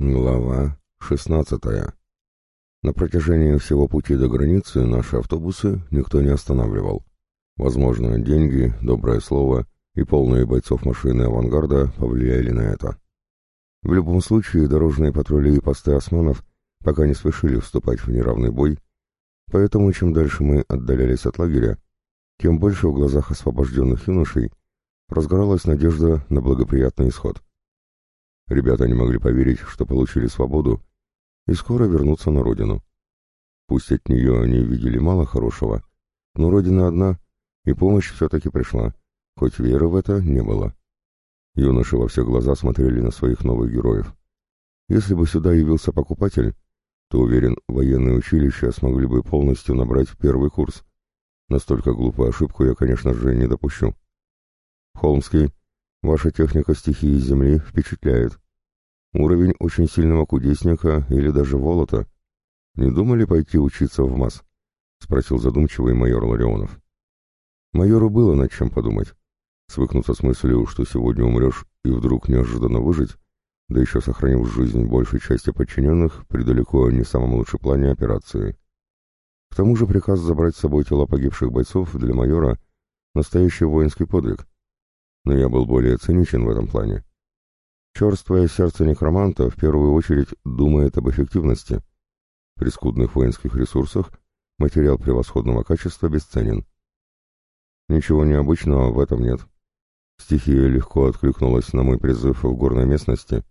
Глава 16. На протяжении всего пути до границы наши автобусы никто не останавливал. Возможно, деньги, доброе слово и полные бойцов машины авангарда повлияли на это. В любом случае, дорожные патрули и посты османов пока не спешили вступать в неравный бой, поэтому чем дальше мы отдалялись от лагеря, тем больше в глазах освобожденных юношей разгоралась надежда на благоприятный исход. Ребята не могли поверить, что получили свободу, и скоро вернутся на родину. Пусть от нее они видели мало хорошего, но родина одна, и помощь все-таки пришла, хоть веры в это не было. Юноши во все глаза смотрели на своих новых героев. Если бы сюда явился покупатель, то, уверен, военные училища смогли бы полностью набрать первый курс. Настолько глупую ошибку я, конечно же, не допущу. Холмский, Ваша техника стихии Земли впечатляет. Уровень очень сильного кудесника или даже волота. Не думали пойти учиться в МАС? Спросил задумчивый майор Ларионов. Майору было над чем подумать. Свыкнуться с мыслью, что сегодня умрешь и вдруг неожиданно выжить, да еще сохранив жизнь большей части подчиненных при далеко не самом лучшем плане операции. К тому же приказ забрать с собой тела погибших бойцов для майора — настоящий воинский подвиг — но я был более циничен в этом плане. Черствое сердце некроманта в первую очередь думает об эффективности. При скудных воинских ресурсах материал превосходного качества бесценен. Ничего необычного в этом нет. Стихия легко откликнулась на мой призыв в горной местности,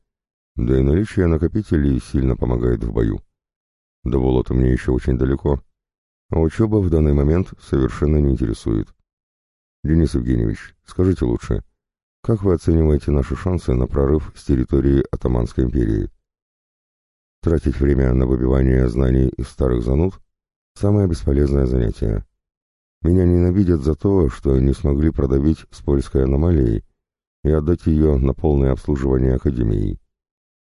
да и наличие накопителей сильно помогает в бою. До Волота мне еще очень далеко, а учеба в данный момент совершенно не интересует. Денис Евгеньевич, скажите лучше, как вы оцениваете наши шансы на прорыв с территории Атаманской империи? Тратить время на выбивание знаний из старых зануд – самое бесполезное занятие. Меня ненавидят за то, что не смогли продавить с польской аномалией и отдать ее на полное обслуживание Академии.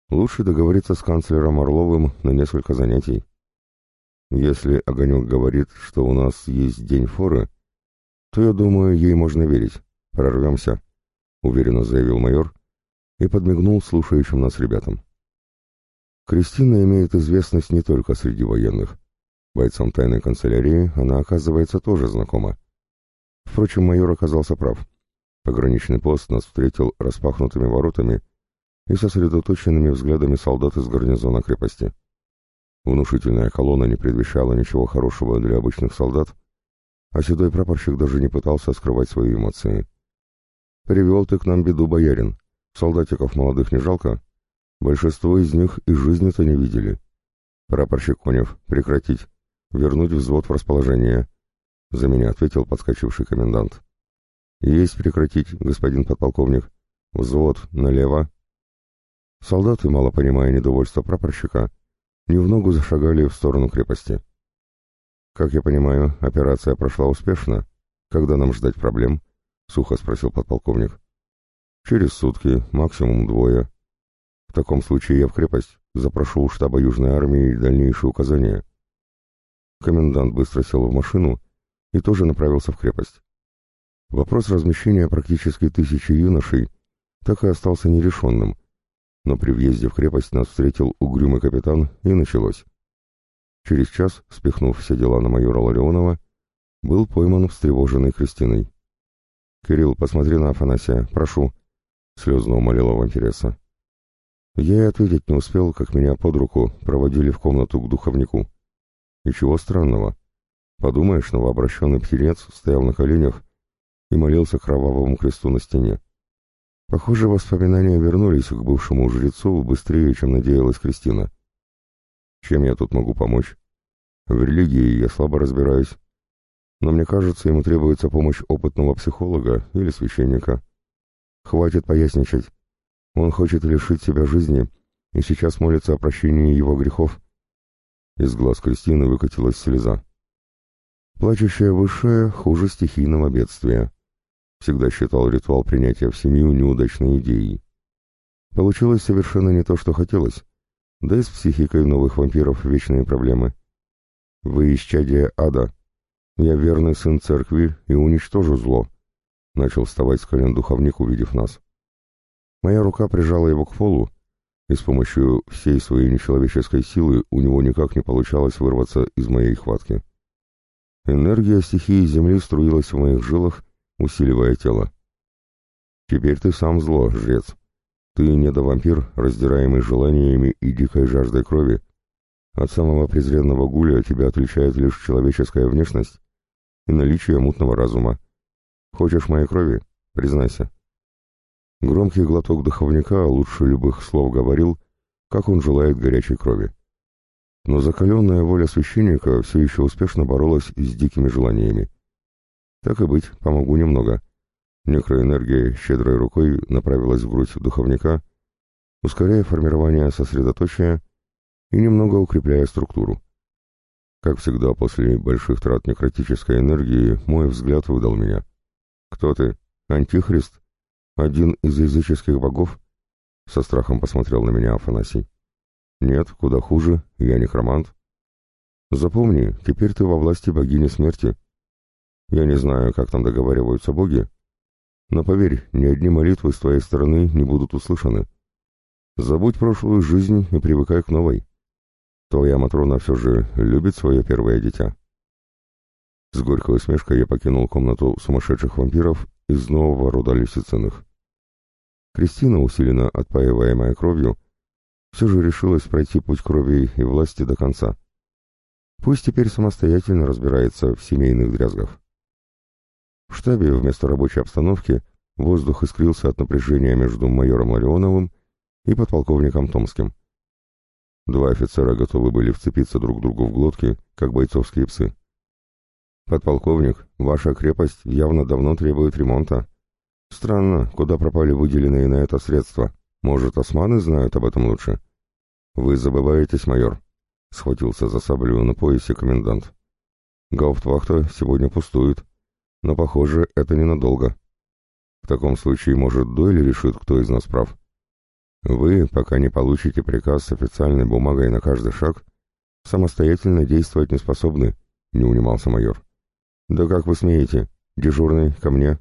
Лучше договориться с канцлером Орловым на несколько занятий. Если Огонек говорит, что у нас есть день форы, то, я думаю, ей можно верить. Прорвемся. — уверенно заявил майор и подмигнул слушающим нас ребятам. Кристина имеет известность не только среди военных. Бойцам тайной канцелярии она, оказывается, тоже знакома. Впрочем, майор оказался прав. Пограничный пост нас встретил распахнутыми воротами и сосредоточенными взглядами солдат из гарнизона крепости. Внушительная колонна не предвещала ничего хорошего для обычных солдат, а седой прапорщик даже не пытался скрывать свои эмоции. Привел ты к нам беду, боярин. Солдатиков молодых не жалко. Большинство из них и жизни-то не видели. Прапорщик Конев, прекратить. Вернуть взвод в расположение. За меня ответил подскочивший комендант. Есть прекратить, господин подполковник. Взвод налево. Солдаты, мало понимая недовольства прапорщика, не в ногу зашагали в сторону крепости. Как я понимаю, операция прошла успешно. Когда нам ждать проблем? — сухо спросил подполковник. «Через сутки, максимум двое. В таком случае я в крепость запрошу у штаба Южной армии дальнейшие указания». Комендант быстро сел в машину и тоже направился в крепость. Вопрос размещения практически тысячи юношей так и остался нерешенным, но при въезде в крепость нас встретил угрюмый капитан, и началось. Через час, спихнув все дела на майора Ларионова, был пойман встревоженный Кристиной. «Кирилл, посмотри на Афанасия, прошу», — слезно умолила вампиресса. Я и ответить не успел, как меня под руку проводили в комнату к духовнику. Ничего странного. Подумаешь, новообращенный птенец стоял на коленях и молился кровавому кресту на стене. Похоже, воспоминания вернулись к бывшему жрецу быстрее, чем надеялась Кристина. Чем я тут могу помочь? В религии я слабо разбираюсь, но мне кажется, ему требуется помощь опытного психолога или священника. Хватит поясничать. Он хочет лишить себя жизни и сейчас молится о прощении его грехов. Из глаз Кристины выкатилась слеза. Плачущая высшая хуже стихийного бедствия. Всегда считал ритуал принятия в семью неудачной идеей. Получилось совершенно не то, что хотелось. Да и с психикой новых вампиров вечные проблемы. Вы исчадие ада, я верный сын церкви и уничтожу зло. Начал вставать с колен духовник, увидев нас. Моя рука прижала его к полу, и с помощью всей своей нечеловеческой силы у него никак не получалось вырваться из моей хватки. Энергия стихии Земли струилась в моих жилах, усиливая тело. «Теперь ты сам зло, жрец. Ты недовампир, раздираемый желаниями и дикой жаждой крови. От самого презренного гуля тебя отличает лишь человеческая внешность и наличие мутного разума. Хочешь моей крови? Признайся». Громкий глоток духовника лучше любых слов говорил, как он желает горячей крови. Но закаленная воля священника все еще успешно боролась с дикими желаниями. Так и быть, помогу немного. Некроэнергия щедрой рукой направилась в грудь духовника, ускоряя формирование сосредоточия и немного укрепляя структуру. Как всегда, после больших трат некротической энергии мой взгляд выдал меня. «Кто ты? Антихрист?» Один из языческих богов? Со страхом посмотрел на меня Афанасий. Нет, куда хуже, я не хромант. Запомни, теперь ты во власти богини смерти. Я не знаю, как там договариваются боги, но поверь, ни одни молитвы с твоей стороны не будут услышаны. Забудь прошлую жизнь и привыкай к новой. Твоя Матрона все же любит свое первое дитя. С горькой усмешкой я покинул комнату сумасшедших вампиров из нового рода лисицыных. Кристина, усиленно отпаиваемая кровью, все же решилась пройти путь крови и власти до конца. Пусть теперь самостоятельно разбирается в семейных дрязгах. В штабе вместо рабочей обстановки воздух искрился от напряжения между майором Ларионовым и подполковником Томским. Два офицера готовы были вцепиться друг другу в глотки, как бойцовские псы. «Подполковник, ваша крепость явно давно требует ремонта. Странно, куда пропали выделенные на это средства. Может, османы знают об этом лучше?» «Вы забываетесь, майор», — схватился за саблю на поясе комендант. «Гауптвахта сегодня пустует, но, похоже, это ненадолго. В таком случае, может, Дойль решит, кто из нас прав. Вы, пока не получите приказ с официальной бумагой на каждый шаг, самостоятельно действовать не способны», — не унимался майор. «Да как вы смеете? Дежурный, ко мне».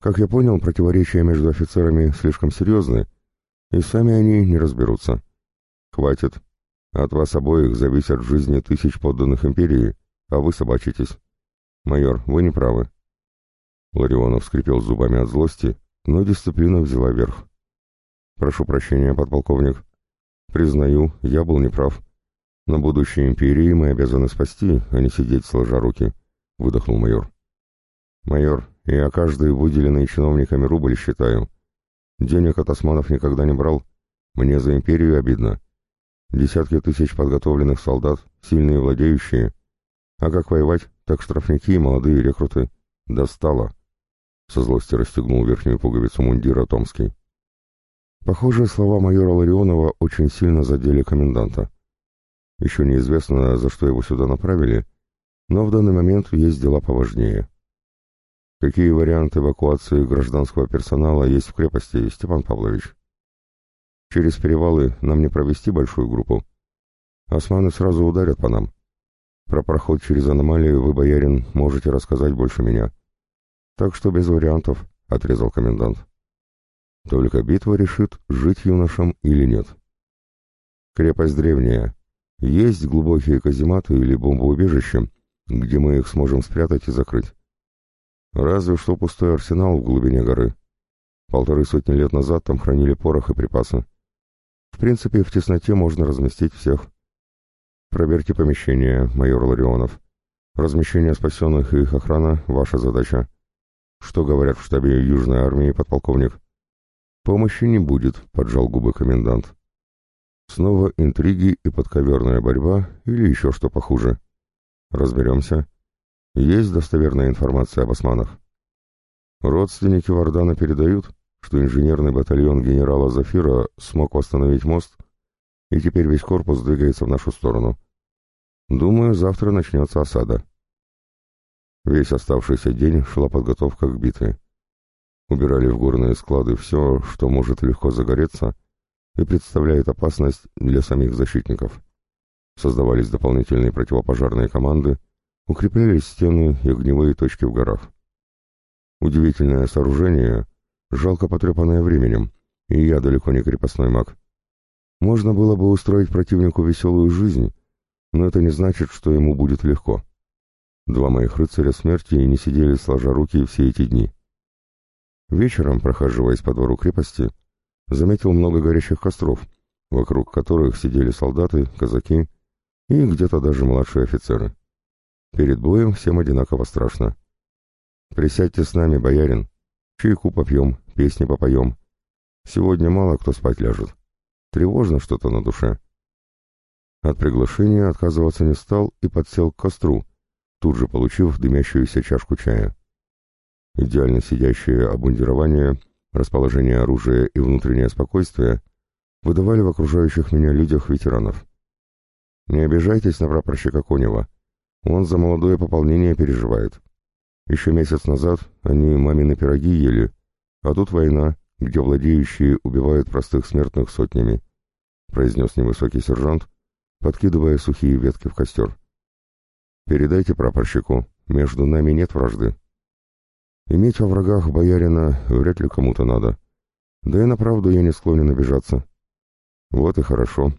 Как я понял, противоречия между офицерами слишком серьезны, и сами они не разберутся. Хватит. От вас обоих зависят жизни тысяч подданных империи, а вы собачитесь. Майор, вы не правы. Ларионов скрипел зубами от злости, но дисциплина взяла верх. Прошу прощения, подполковник. Признаю, я был неправ. Но будущее империи мы обязаны спасти, а не сидеть сложа руки. — выдохнул майор. «Майор, я каждый выделенный чиновниками рубль считаю. Денег от османов никогда не брал. Мне за империю обидно. Десятки тысяч подготовленных солдат, сильные владеющие. А как воевать, так штрафники и молодые рекруты. Достало!» Со злости расстегнул верхнюю пуговицу мундира Томский. Похоже, слова майора Ларионова очень сильно задели коменданта. Еще неизвестно, за что его сюда направили, — но в данный момент есть дела поважнее. Какие варианты эвакуации гражданского персонала есть в крепости, Степан Павлович? Через перевалы нам не провести большую группу. Османы сразу ударят по нам. Про проход через аномалию вы, боярин, можете рассказать больше меня. Так что без вариантов, — отрезал комендант. Только битва решит, жить юношам или нет. Крепость древняя. Есть глубокие казематы или бомбоубежища, где мы их сможем спрятать и закрыть. Разве что пустой арсенал в глубине горы. Полторы сотни лет назад там хранили порох и припасы. В принципе, в тесноте можно разместить всех. Проверьте помещение, майор Ларионов. Размещение спасенных и их охрана — ваша задача. Что говорят в штабе Южной армии, подполковник? Помощи не будет, поджал губы комендант. Снова интриги и подковерная борьба или еще что похуже. Разберемся. Есть достоверная информация об османах. Родственники Вардана передают, что инженерный батальон генерала Зафира смог восстановить мост, и теперь весь корпус двигается в нашу сторону. Думаю, завтра начнется осада. Весь оставшийся день шла подготовка к битве. Убирали в горные склады все, что может легко загореться и представляет опасность для самих защитников создавались дополнительные противопожарные команды, укреплялись стены и огневые точки в горах. Удивительное сооружение, жалко потрепанное временем, и я далеко не крепостной маг. Можно было бы устроить противнику веселую жизнь, но это не значит, что ему будет легко. Два моих рыцаря смерти не сидели сложа руки все эти дни. Вечером, прохаживаясь по двору крепости, заметил много горящих костров, вокруг которых сидели солдаты, казаки и где-то даже младшие офицеры. Перед боем всем одинаково страшно. «Присядьте с нами, боярин. Чайку попьем, песни попоем. Сегодня мало кто спать ляжет. Тревожно что-то на душе». От приглашения отказываться не стал и подсел к костру, тут же получив дымящуюся чашку чая. Идеально сидящее обмундирование, расположение оружия и внутреннее спокойствие выдавали в окружающих меня людях ветеранов. Не обижайтесь на прапорщика Конева. Он за молодое пополнение переживает. Еще месяц назад они мамины пироги ели, а тут война, где владеющие убивают простых смертных сотнями, произнес невысокий сержант, подкидывая сухие ветки в костер. Передайте прапорщику, между нами нет вражды. Иметь во врагах боярина вряд ли кому-то надо. Да и на правду я не склонен обижаться. Вот и хорошо.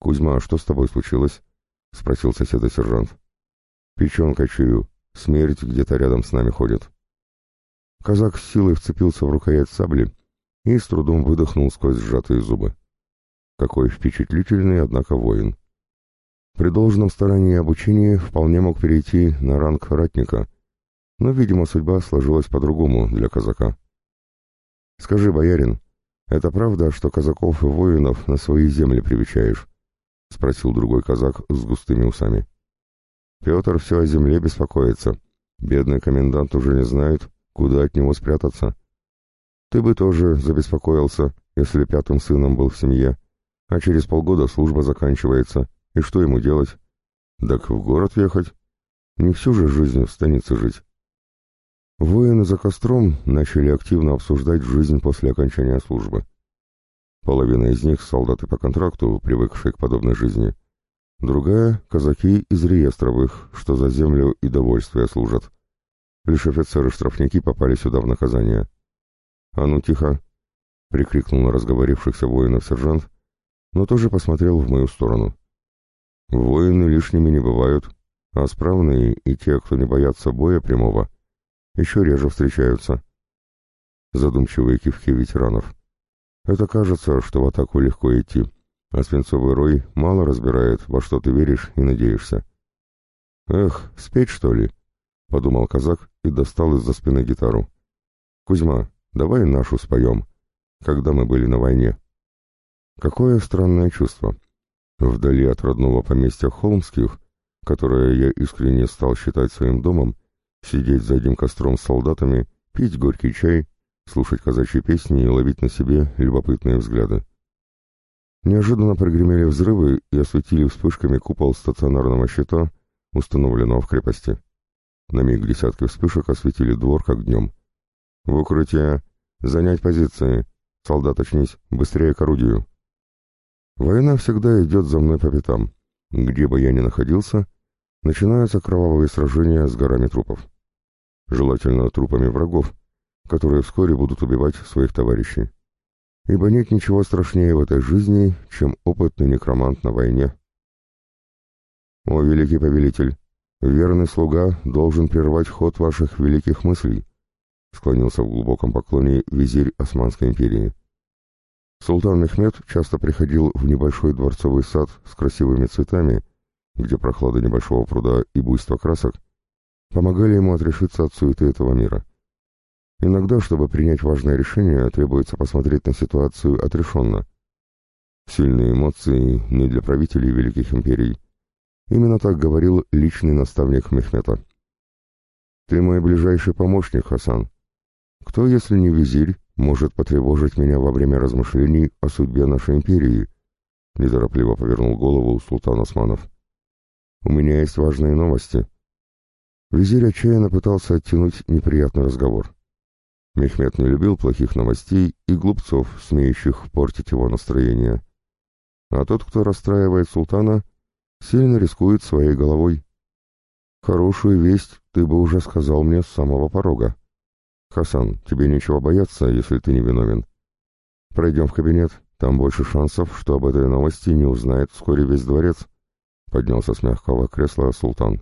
Кузьма, что с тобой случилось? Спросил соседа сержант. Печенка чую. Смерть где-то рядом с нами ходит. Казак с силой вцепился в рукоять сабли и с трудом выдохнул сквозь сжатые зубы. Какой впечатлительный, однако, воин. При должном старании и обучении вполне мог перейти на ранг ратника, но, видимо, судьба сложилась по-другому для казака. «Скажи, боярин, это правда, что казаков и воинов на свои земли привечаешь?» — спросил другой казак с густыми усами. «Петр все о земле беспокоится. Бедный комендант уже не знает, куда от него спрятаться. Ты бы тоже забеспокоился, если пятым сыном был в семье, а через полгода служба заканчивается, и что ему делать? Так в город ехать? Не всю же жизнь в станице жить. Воины за костром начали активно обсуждать жизнь после окончания службы. Половина из них — солдаты по контракту, привыкшие к подобной жизни. Другая — казаки из реестровых, что за землю и довольствие служат. Лишь офицеры-штрафники попали сюда в наказание. «А ну тихо!» — прикрикнул на разговорившихся воинов сержант, но тоже посмотрел в мою сторону. Воины лишними не бывают, а справные и те, кто не боятся боя прямого, еще реже встречаются. Задумчивые кивки ветеранов. Это кажется, что в атаку легко идти, а свинцовый рой мало разбирает, во что ты веришь и надеешься. «Эх, спеть, что ли?» — подумал казак и достал из-за спины гитару. «Кузьма, давай нашу споем, когда мы были на войне». Какое странное чувство. Вдали от родного поместья Холмских, которое я искренне стал считать своим домом, сидеть за одним костром с солдатами, пить горький чай, слушать казачьи песни и ловить на себе любопытные взгляды. Неожиданно прогремели взрывы и осветили вспышками купол стационарного щита, установленного в крепости. На миг десятки вспышек осветили двор, как днем. «В укрытие! Занять позиции! Солдат, очнись! Быстрее к орудию!» Война всегда идет за мной по пятам. Где бы я ни находился, начинаются кровавые сражения с горами трупов. Желательно трупами врагов, которые вскоре будут убивать своих товарищей. Ибо нет ничего страшнее в этой жизни, чем опытный некромант на войне. О, великий повелитель, верный слуга должен прервать ход ваших великих мыслей, склонился в глубоком поклоне визирь Османской империи. Султан Мехмед часто приходил в небольшой дворцовый сад с красивыми цветами, где прохлада небольшого пруда и буйство красок помогали ему отрешиться от суеты этого мира. Иногда, чтобы принять важное решение, требуется посмотреть на ситуацию отрешенно. Сильные эмоции не для правителей великих империй. Именно так говорил личный наставник Мехмета. «Ты мой ближайший помощник, Хасан. Кто, если не визирь, может потревожить меня во время размышлений о судьбе нашей империи?» Неторопливо повернул голову султан Османов. «У меня есть важные новости». Визирь отчаянно пытался оттянуть неприятный разговор. Мехмед не любил плохих новостей и глупцов, смеющих портить его настроение. А тот, кто расстраивает султана, сильно рискует своей головой. «Хорошую весть ты бы уже сказал мне с самого порога», «Хасан, тебе нечего бояться, если ты не виновен. Пройдем в кабинет, Там больше шансов, что об этой новости не узнает вскоре весь дворец, — поднялся с мягкого кресла султан.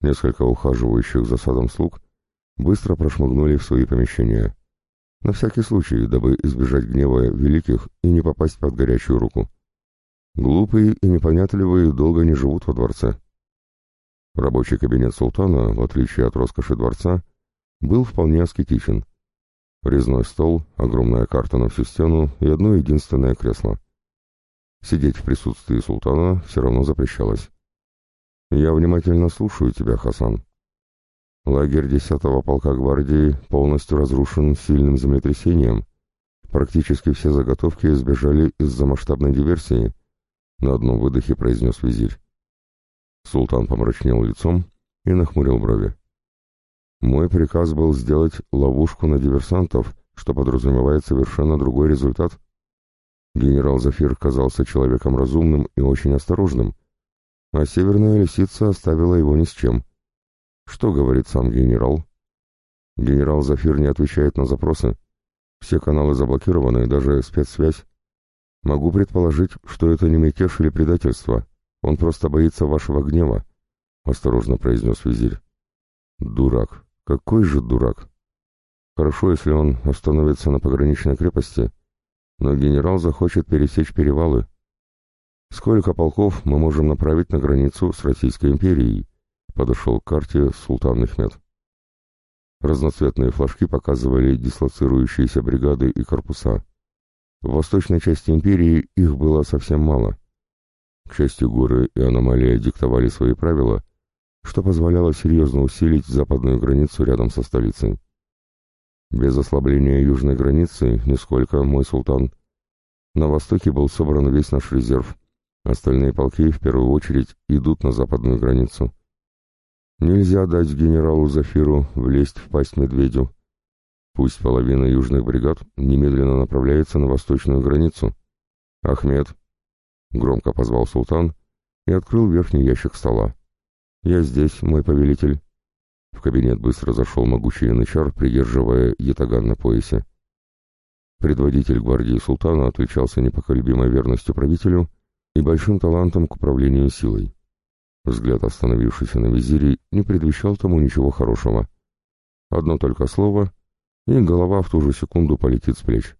Несколько ухаживающих за садом слуг быстро прошмыгнули в свои помещения. На всякий случай, дабы избежать гнева великих и не попасть под горячую руку. Глупые и непонятливые долго не живут во дворце. Рабочий кабинет султана, в отличие от роскоши дворца, был вполне аскетичен. Резной стол, огромная карта на всю стену и одно единственное кресло. Сидеть в присутствии султана все равно запрещалось. «Я внимательно слушаю тебя, Хасан», Лагерь 10-го полка гвардии полностью разрушен сильным землетрясением. Практически все заготовки сбежали из-за масштабной диверсии, на одном выдохе произнес визирь. Султан помрачнел лицом и нахмурил брови. Мой приказ был сделать ловушку на диверсантов, что подразумевает совершенно другой результат. Генерал Зафир казался человеком разумным и очень осторожным, а северная лисица оставила его ни с чем — что говорит сам генерал? Генерал Зафир не отвечает на запросы. Все каналы заблокированы, даже спецсвязь. Могу предположить, что это не мятеж или предательство. Он просто боится вашего гнева, — осторожно произнес визирь. Дурак. Какой же дурак? Хорошо, если он остановится на пограничной крепости, но генерал захочет пересечь перевалы. Сколько полков мы можем направить на границу с Российской империей? подошел к карте Султан Мехмед. Разноцветные флажки показывали дислоцирующиеся бригады и корпуса. В восточной части империи их было совсем мало. К счастью, горы и аномалия диктовали свои правила, что позволяло серьезно усилить западную границу рядом со столицей. Без ослабления южной границы, нисколько, мой султан. На востоке был собран весь наш резерв. Остальные полки, в первую очередь, идут на западную границу. Нельзя дать генералу Зафиру влезть в пасть медведю. Пусть половина южных бригад немедленно направляется на восточную границу. «Ахмед!» — громко позвал султан и открыл верхний ящик стола. «Я здесь, мой повелитель». В кабинет быстро зашел могучий янычар, придерживая ятаган на поясе. Предводитель гвардии султана отличался непоколебимой верностью правителю и большим талантом к управлению силой. Взгляд, остановившийся на визире, не предвещал тому ничего хорошего. Одно только слово, и голова в ту же секунду полетит с плеч.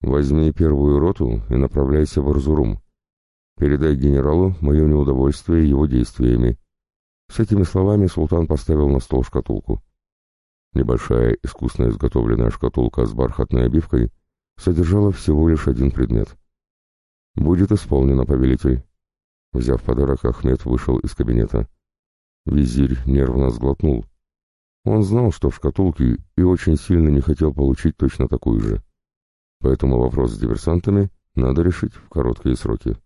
«Возьми первую роту и направляйся в Арзурум. Передай генералу мое неудовольствие его действиями». С этими словами султан поставил на стол шкатулку. Небольшая искусно изготовленная шкатулка с бархатной обивкой содержала всего лишь один предмет. «Будет исполнено, повелитель». Взяв подарок, Ахмед вышел из кабинета. Визирь нервно сглотнул. Он знал, что в шкатулке, и очень сильно не хотел получить точно такую же. Поэтому вопрос с диверсантами надо решить в короткие сроки.